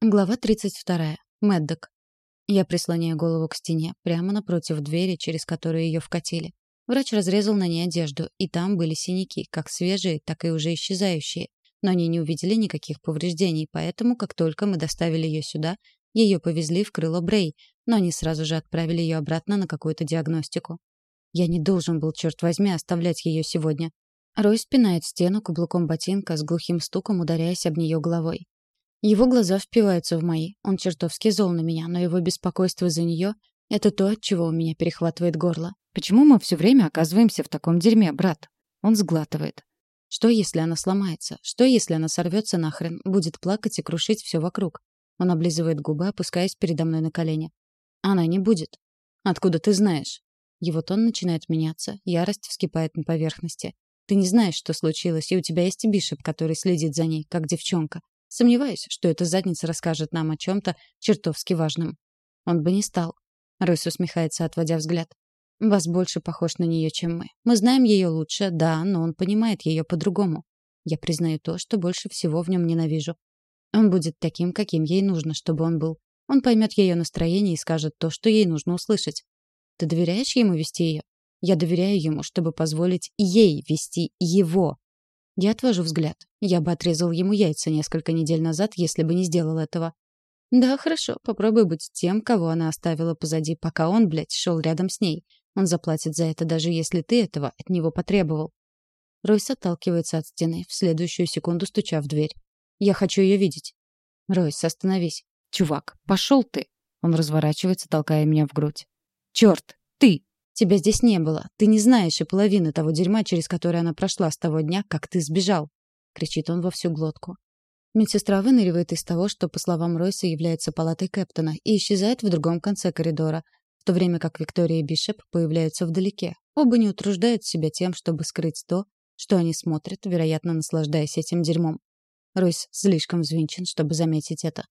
Глава 32. Мэддок. Я прислоняю голову к стене, прямо напротив двери, через которую ее вкатили. Врач разрезал на ней одежду, и там были синяки, как свежие, так и уже исчезающие. Но они не увидели никаких повреждений, поэтому, как только мы доставили ее сюда, ее повезли в крыло Брей, но они сразу же отправили ее обратно на какую-то диагностику. Я не должен был, черт возьми, оставлять ее сегодня. Рой спинает стену каблуком ботинка с глухим стуком, ударяясь об нее головой. Его глаза впиваются в мои. Он чертовски зол на меня, но его беспокойство за нее — это то, от чего у меня перехватывает горло. Почему мы все время оказываемся в таком дерьме, брат? Он сглатывает. Что, если она сломается? Что, если она сорвется нахрен, будет плакать и крушить все вокруг? Он облизывает губы, опускаясь передо мной на колени. Она не будет. Откуда ты знаешь? Его тон начинает меняться, ярость вскипает на поверхности. Ты не знаешь, что случилось, и у тебя есть Бишоп, который следит за ней, как девчонка. Сомневаюсь, что эта задница расскажет нам о чем-то чертовски важном. Он бы не стал. Ройс усмехается, отводя взгляд. Вас больше похож на нее, чем мы. Мы знаем ее лучше, да, но он понимает ее по-другому. Я признаю то, что больше всего в нем ненавижу. Он будет таким, каким ей нужно, чтобы он был. Он поймет ее настроение и скажет то, что ей нужно услышать. Ты доверяешь ему вести ее? Я доверяю ему, чтобы позволить ей вести его. Я отвожу взгляд. Я бы отрезал ему яйца несколько недель назад, если бы не сделал этого. Да, хорошо, попробуй быть тем, кого она оставила позади, пока он, блядь, шел рядом с ней. Он заплатит за это, даже если ты этого от него потребовал. Ройс отталкивается от стены, в следующую секунду стуча в дверь. Я хочу ее видеть. Ройс, остановись. Чувак, пошел ты. Он разворачивается, толкая меня в грудь. Черт, ты! Тебя здесь не было. Ты не знаешь и половины того дерьма, через которое она прошла с того дня, как ты сбежал!» — кричит он во всю глотку. Медсестра выныривает из того, что, по словам Ройса, является палатой Кэптона, и исчезает в другом конце коридора, в то время как Виктория и Бишоп появляются вдалеке. Оба не утруждают себя тем, чтобы скрыть то, что они смотрят, вероятно, наслаждаясь этим дерьмом. Ройс слишком взвинчен, чтобы заметить это.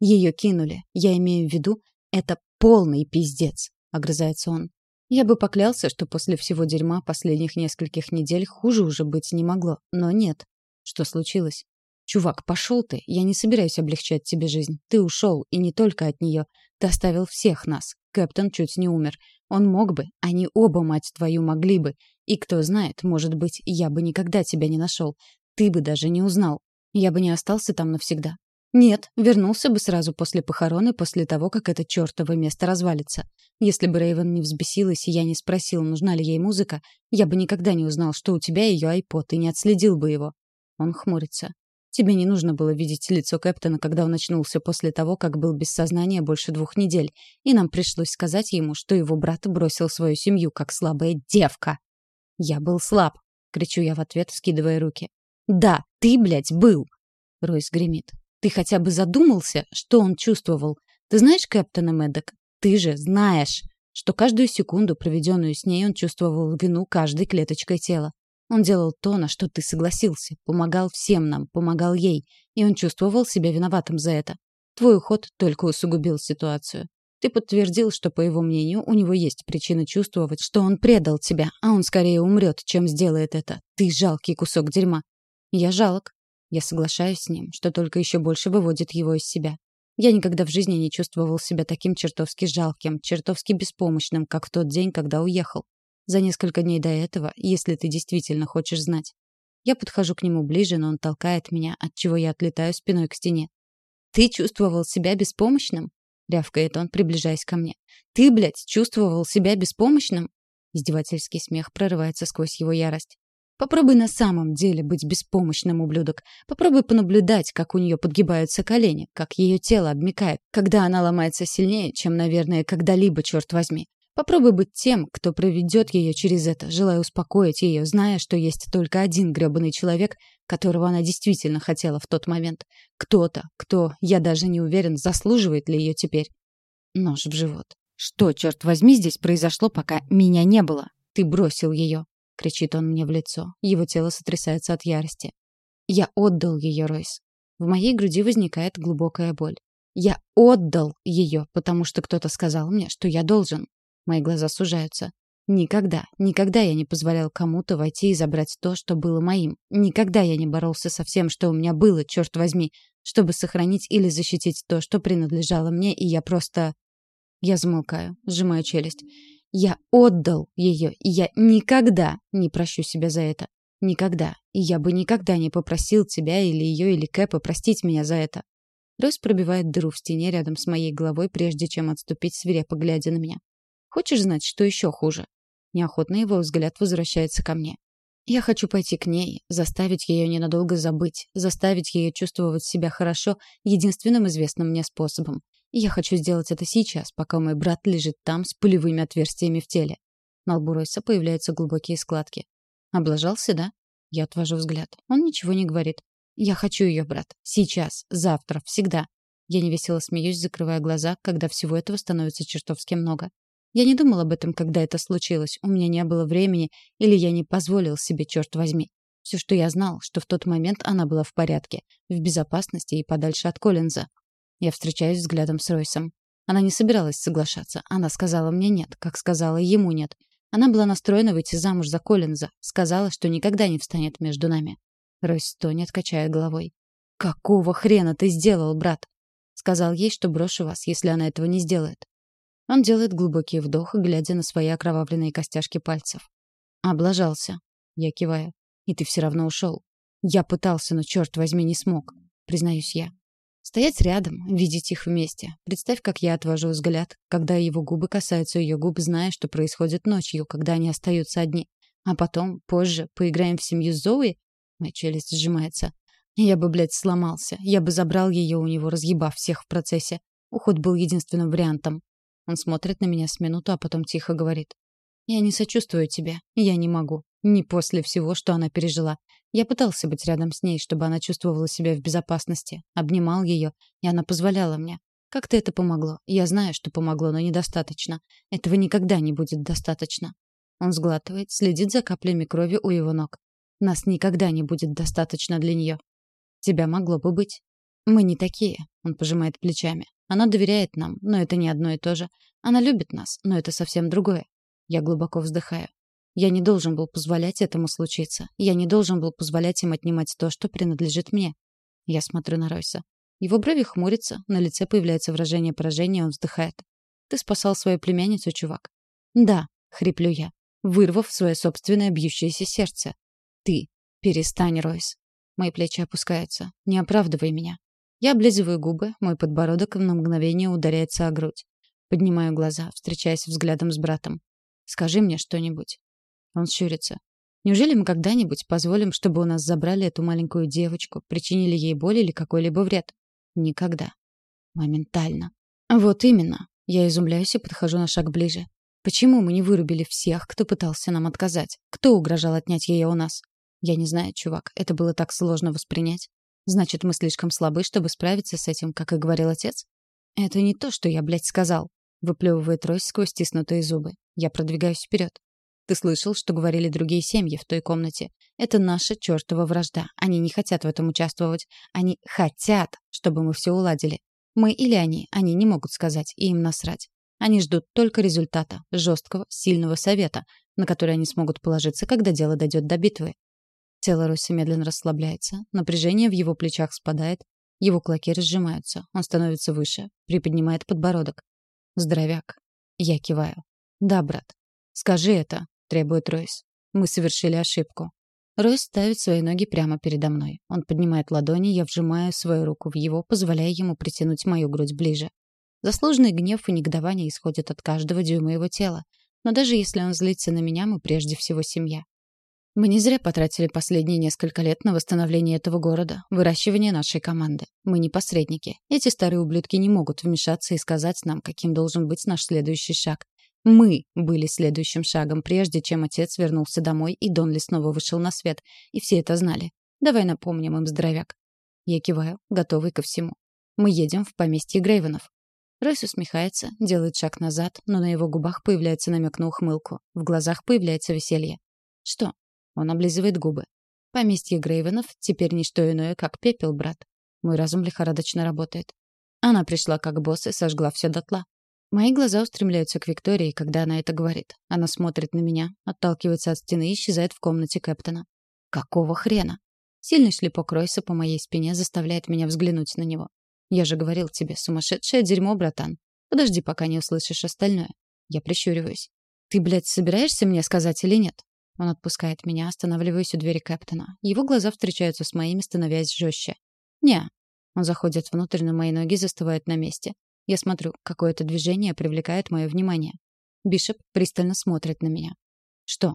«Ее кинули. Я имею в виду, это полный пиздец», — огрызается он. Я бы поклялся, что после всего дерьма последних нескольких недель хуже уже быть не могло. Но нет. Что случилось? Чувак, пошел ты. Я не собираюсь облегчать тебе жизнь. Ты ушел, и не только от нее. Ты оставил всех нас. Кэптон чуть не умер. Он мог бы, они оба, мать твою, могли бы. И кто знает, может быть, я бы никогда тебя не нашел. Ты бы даже не узнал. Я бы не остался там навсегда. Нет, вернулся бы сразу после похорон и после того, как это чертово место развалится. Если бы Рейвен не взбесилась и я не спросил, нужна ли ей музыка, я бы никогда не узнал, что у тебя ее айпод, и не отследил бы его. Он хмурится. Тебе не нужно было видеть лицо Кэптона, когда он очнулся после того, как был без сознания больше двух недель, и нам пришлось сказать ему, что его брат бросил свою семью, как слабая девка. «Я был слаб», — кричу я в ответ, скидывая руки. «Да, ты, блядь, был!» Ройс гремит. Ты хотя бы задумался, что он чувствовал? Ты знаешь Кэптона Мэддок? Ты же знаешь, что каждую секунду, проведенную с ней, он чувствовал вину каждой клеточкой тела. Он делал то, на что ты согласился, помогал всем нам, помогал ей, и он чувствовал себя виноватым за это. Твой уход только усугубил ситуацию. Ты подтвердил, что, по его мнению, у него есть причина чувствовать, что он предал тебя, а он скорее умрет, чем сделает это. Ты жалкий кусок дерьма. Я жалок, я соглашаюсь с ним, что только еще больше выводит его из себя. Я никогда в жизни не чувствовал себя таким чертовски жалким, чертовски беспомощным, как в тот день, когда уехал. За несколько дней до этого, если ты действительно хочешь знать. Я подхожу к нему ближе, но он толкает меня, от чего я отлетаю спиной к стене. «Ты чувствовал себя беспомощным?» — рявкает он, приближаясь ко мне. «Ты, блядь, чувствовал себя беспомощным?» Издевательский смех прорывается сквозь его ярость. Попробуй на самом деле быть беспомощным, ублюдок. Попробуй понаблюдать, как у нее подгибаются колени, как ее тело обмикает, когда она ломается сильнее, чем, наверное, когда-либо, черт возьми. Попробуй быть тем, кто проведет ее через это, желая успокоить ее, зная, что есть только один гребаный человек, которого она действительно хотела в тот момент. Кто-то, кто, я даже не уверен, заслуживает ли ее теперь. Нож в живот. Что, черт возьми, здесь произошло, пока меня не было? Ты бросил ее кричит он мне в лицо. Его тело сотрясается от ярости. Я отдал ее, Ройс. В моей груди возникает глубокая боль. Я отдал ее, потому что кто-то сказал мне, что я должен. Мои глаза сужаются. Никогда, никогда я не позволял кому-то войти и забрать то, что было моим. Никогда я не боролся со всем, что у меня было, черт возьми, чтобы сохранить или защитить то, что принадлежало мне, и я просто... Я замолкаю, сжимаю челюсть. Я отдал ее, и я никогда не прощу себя за это. Никогда. И я бы никогда не попросил тебя или ее или Кэпа простить меня за это. Ройс пробивает дыру в стене рядом с моей головой, прежде чем отступить, свирепо глядя на меня. Хочешь знать, что еще хуже? Неохотно его взгляд возвращается ко мне. Я хочу пойти к ней, заставить ее ненадолго забыть, заставить ее чувствовать себя хорошо единственным известным мне способом. Я хочу сделать это сейчас, пока мой брат лежит там с пулевыми отверстиями в теле. На лбу Ройса появляются глубокие складки. Облажался, да? Я отвожу взгляд. Он ничего не говорит. Я хочу ее, брат. Сейчас, завтра, всегда. Я невесело смеюсь, закрывая глаза, когда всего этого становится чертовски много. Я не думал об этом, когда это случилось. У меня не было времени, или я не позволил себе, черт возьми. Все, что я знал, что в тот момент она была в порядке, в безопасности и подальше от Коллинза. Я встречаюсь взглядом с Ройсом. Она не собиралась соглашаться. Она сказала мне нет, как сказала ему нет. Она была настроена выйти замуж за Коллинза. Сказала, что никогда не встанет между нами. Ройс стонет, качая головой. «Какого хрена ты сделал, брат?» Сказал ей, что брошу вас, если она этого не сделает. Он делает глубокий вдох, глядя на свои окровавленные костяшки пальцев. «Облажался». Я киваю. «И ты все равно ушел». «Я пытался, но, черт возьми, не смог», — признаюсь я. Стоять рядом, видеть их вместе. Представь, как я отвожу взгляд, когда его губы касаются ее губ, зная, что происходит ночью, когда они остаются одни. А потом, позже, поиграем в семью Зои? Моя челюсть сжимается. Я бы, блядь, сломался. Я бы забрал ее у него, разъебав всех в процессе. Уход был единственным вариантом. Он смотрит на меня с минуту, а потом тихо говорит. «Я не сочувствую тебе. Я не могу. Не после всего, что она пережила. Я пытался быть рядом с ней, чтобы она чувствовала себя в безопасности. Обнимал ее, и она позволяла мне. Как-то это помогло. Я знаю, что помогло, но недостаточно. Этого никогда не будет достаточно. Он сглатывает, следит за каплями крови у его ног. Нас никогда не будет достаточно для нее. Тебя могло бы быть. Мы не такие. Он пожимает плечами. Она доверяет нам, но это не одно и то же. Она любит нас, но это совсем другое. Я глубоко вздыхаю. Я не должен был позволять этому случиться. Я не должен был позволять им отнимать то, что принадлежит мне. Я смотрю на Ройса. Его брови хмурятся, на лице появляется выражение поражения, он вздыхает. «Ты спасал свою племянницу, чувак?» «Да», — хриплю я, вырвав свое собственное бьющееся сердце. «Ты. Перестань, Ройс». Мои плечи опускаются. «Не оправдывай меня. Я облизываю губы, мой подбородок на мгновение ударяется о грудь. Поднимаю глаза, встречаясь взглядом с братом. «Скажи мне что-нибудь». Он щурится. «Неужели мы когда-нибудь позволим, чтобы у нас забрали эту маленькую девочку, причинили ей боль или какой-либо вред? Никогда. Моментально. Вот именно. Я изумляюсь и подхожу на шаг ближе. Почему мы не вырубили всех, кто пытался нам отказать? Кто угрожал отнять ее у нас? Я не знаю, чувак, это было так сложно воспринять. Значит, мы слишком слабы, чтобы справиться с этим, как и говорил отец? Это не то, что я, блядь, сказал. Выплевывает Ройс сквозь стиснутые зубы. Я продвигаюсь вперед. Ты слышал, что говорили другие семьи в той комнате? Это наша чертова вражда. Они не хотят в этом участвовать. Они хотят, чтобы мы все уладили. Мы или они, они не могут сказать, и им насрать. Они ждут только результата, жесткого, сильного совета, на который они смогут положиться, когда дело дойдет до битвы. Тело Руси медленно расслабляется, напряжение в его плечах спадает, его кулаки разжимаются, он становится выше, приподнимает подбородок. Здоровяк. Я киваю. Да, брат. Скажи это, требует Ройс. Мы совершили ошибку. Ройс ставит свои ноги прямо передо мной. Он поднимает ладони, я вжимаю свою руку в его, позволяя ему притянуть мою грудь ближе. Заслуженный гнев и негодование исходят от каждого дюйма его тела. Но даже если он злится на меня, мы прежде всего семья. Мы не зря потратили последние несколько лет на восстановление этого города, выращивание нашей команды. Мы не посредники. Эти старые ублюдки не могут вмешаться и сказать нам, каким должен быть наш следующий шаг. Мы были следующим шагом, прежде чем отец вернулся домой и Донли снова вышел на свет. И все это знали. Давай напомним им, здоровяк. Я киваю, готовый ко всему. Мы едем в поместье Грейвенов. Ройс усмехается, делает шаг назад, но на его губах появляется намек на ухмылку. В глазах появляется веселье. Что, он облизывает губы. Поместье Грейвенов теперь не что иное, как пепел, брат. Мой разум лихорадочно работает. Она пришла как босс и сожгла все дотла. Мои глаза устремляются к Виктории, когда она это говорит. Она смотрит на меня, отталкивается от стены и исчезает в комнате Кэптона. Какого хрена? Сильный шлепок Ройса по моей спине заставляет меня взглянуть на него. Я же говорил тебе, сумасшедшее дерьмо, братан. Подожди, пока не услышишь остальное. Я прищуриваюсь. Ты, блядь, собираешься мне сказать или нет? Он отпускает меня, останавливаясь у двери Кэптона. Его глаза встречаются с моими, становясь жестче. Не. Он заходит внутрь, но мои ноги застывают на месте. Я смотрю, какое-то движение привлекает мое внимание. Бишоп пристально смотрит на меня. Что?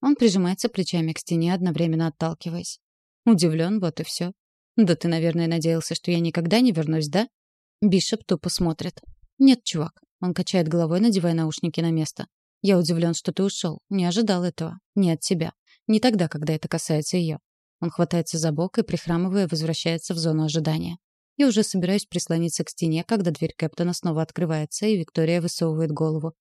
Он прижимается плечами к стене, одновременно отталкиваясь. Удивлен, вот и все. Да ты, наверное, надеялся, что я никогда не вернусь, да? Бишоп тупо смотрит. Нет, чувак. Он качает головой, надевая наушники на место. Я удивлен, что ты ушел. Не ожидал этого. Не от тебя. Не тогда, когда это касается ее. Он хватается за бок и, прихрамывая, возвращается в зону ожидания. Я уже собираюсь прислониться к стене, когда дверь Кэптона снова открывается, и Виктория высовывает голову.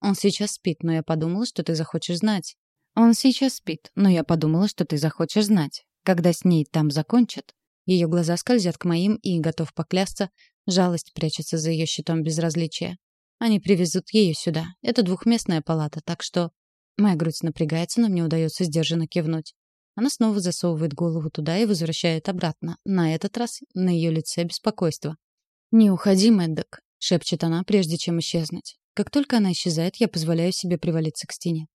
Он сейчас спит, но я подумала, что ты захочешь знать. Он сейчас спит, но я подумала, что ты захочешь знать. Когда с ней там закончат, ее глаза скользят к моим, и, готов поклясться, жалость прячется за ее щитом безразличия. Они привезут ее сюда. Это двухместная палата, так что... Моя грудь напрягается, но мне удается сдержанно кивнуть. Она снова засовывает голову туда и возвращает обратно. На этот раз на ее лице беспокойство. «Не уходи, Мэддок», — шепчет она, прежде чем исчезнуть. Как только она исчезает, я позволяю себе привалиться к стене.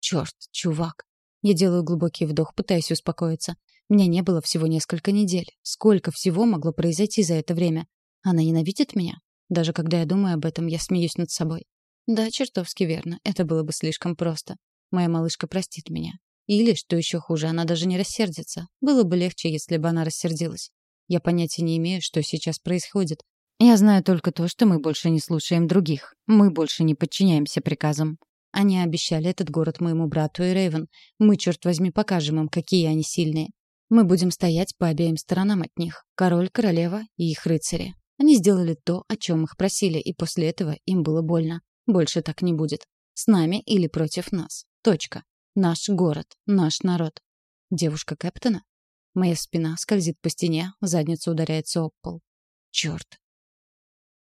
Черт, чувак. Я делаю глубокий вдох, пытаясь успокоиться. Меня не было всего несколько недель. Сколько всего могло произойти за это время? Она ненавидит меня? Даже когда я думаю об этом, я смеюсь над собой. Да, чертовски верно. Это было бы слишком просто. Моя малышка простит меня. Или, что еще хуже, она даже не рассердится. Было бы легче, если бы она рассердилась. Я понятия не имею, что сейчас происходит, я знаю только то, что мы больше не слушаем других. Мы больше не подчиняемся приказам. Они обещали этот город моему брату и Рейвен. Мы, черт возьми, покажем им, какие они сильные. Мы будем стоять по обеим сторонам от них. Король, королева и их рыцари. Они сделали то, о чем их просили, и после этого им было больно. Больше так не будет. С нами или против нас. Точка. Наш город, наш народ. Девушка Кэптона? Моя спина скользит по стене, задница ударяется об пол. Черт,